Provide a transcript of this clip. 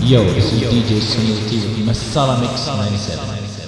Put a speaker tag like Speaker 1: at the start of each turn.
Speaker 1: Yo, this is DJ Sunil T with Masala Mix 97.